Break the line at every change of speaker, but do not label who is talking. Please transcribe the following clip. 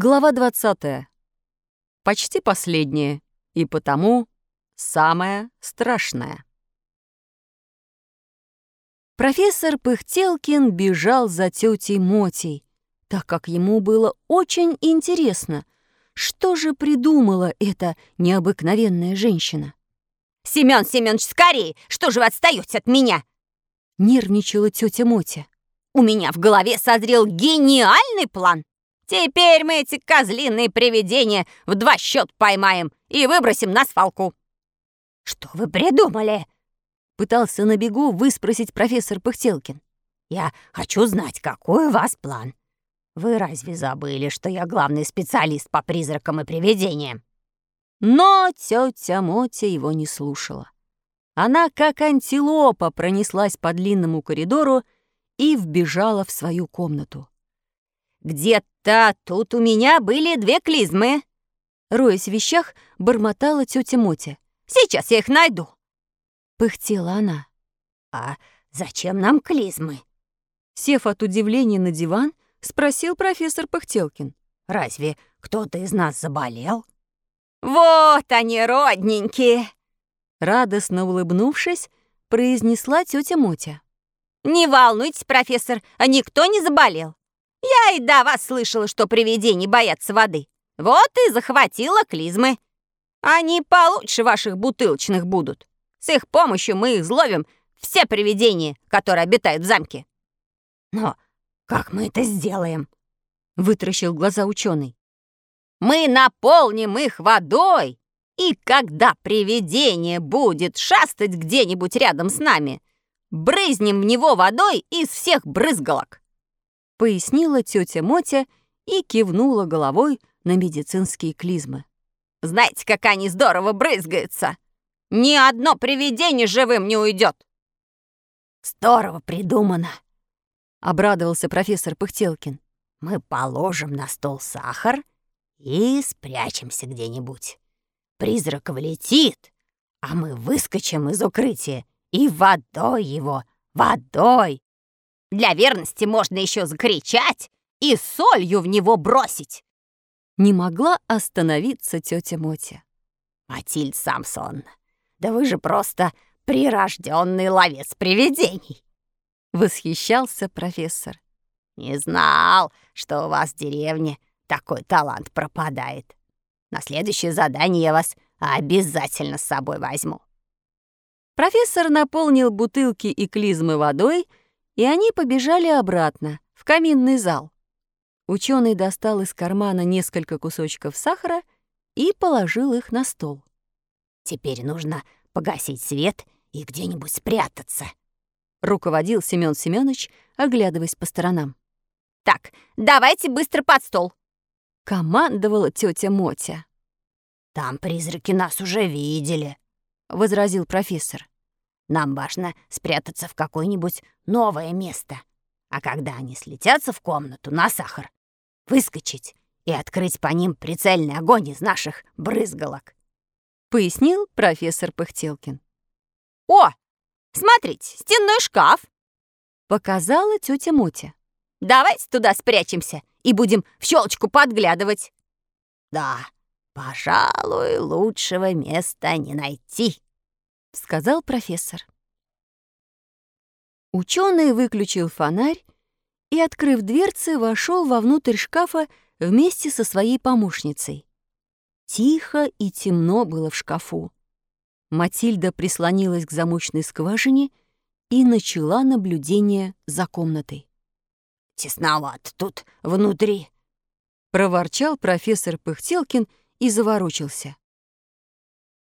Глава 20. Почти последняя, и потому самая страшная. Профессор Пыхтелкин бежал за тетей Мотей, так как ему было очень интересно, что же придумала эта необыкновенная женщина.
«Семён Семёнович, скорее! Что же вы отстаёте от меня?»
Нервничала тетя Мотя.
«У меня в голове созрел гениальный план!» Теперь мы эти козлиные привидения в два счет поймаем и выбросим на свалку. Что вы придумали? Пытался на бегу выспросить профессор Пыхтелкин. Я хочу знать, какой у вас план. Вы разве забыли, что я главный специалист по призракам и привидениям?
Но тетя Мотя его не слушала. Она, как антилопа, пронеслась по длинному коридору и вбежала в свою комнату.
«Где-то тут у меня были две клизмы!»
Роясь в вещах, бормотала тетя Мотя.
«Сейчас я их найду!»
Пыхтела она.
«А зачем нам клизмы?»
Сев от удивления на диван, спросил профессор Пыхтелкин.
«Разве кто-то из нас заболел?» «Вот они, родненькие!»
Радостно улыбнувшись, произнесла тетя Мотя.
«Не волнуйтесь, профессор, никто не заболел. Я и до вас слышала, что привидений боятся воды. Вот и захватила клизмы. Они получше ваших бутылочных будут. С их помощью мы их зловим все привидения, которые обитают в замке. Но как мы это сделаем? Вытращил глаза ученый. Мы наполним их водой, и когда привидение будет шастать где-нибудь рядом с нами, брызнем в него водой из всех брызгалок
пояснила тетя Мотя и кивнула головой на медицинские клизмы.
«Знаете, как они здорово брызгаются! Ни одно привидение живым не уйдет!» «Здорово придумано!» — обрадовался профессор Пыхтелкин. «Мы положим на стол сахар и спрячемся где-нибудь. Призрак влетит, а мы выскочим из укрытия и водой его, водой для верности можно еще закричать и солью в него бросить.
Не могла остановиться тетя Мотя.
Матильд Самсон, да вы же просто прирожденный ловец привидений. Восхищался профессор. Не знал, что у вас в деревне такой талант пропадает. На следующее задание я вас обязательно с собой возьму.
Профессор наполнил бутылки и клизмы водой и они побежали обратно, в каминный зал. Ученый достал из кармана несколько кусочков сахара и положил их на стол.
«Теперь нужно погасить свет и где-нибудь спрятаться», —
руководил Семён Семёныч, оглядываясь по сторонам.
«Так, давайте быстро под стол», —
командовала тетя Мотя.
«Там призраки нас уже видели», — возразил профессор. Нам важно спрятаться в какое-нибудь новое место. А когда они слетятся в комнату на сахар, выскочить и открыть по ним прицельный огонь из наших брызгалок», —
пояснил профессор Пыхтелкин.
«О, смотрите, стенной шкаф!»
— показала тетя Мотя.
«Давайте туда спрячемся и будем в щелочку подглядывать». «Да, пожалуй, лучшего места не найти», —
сказал профессор. Ученый выключил фонарь и, открыв дверцы, вошел вовнутрь шкафа вместе со своей помощницей. Тихо и темно было в шкафу. Матильда прислонилась к замочной скважине и начала наблюдение за комнатой.
«Тесновато тут внутри», —
проворчал профессор Пыхтелкин и заворочился.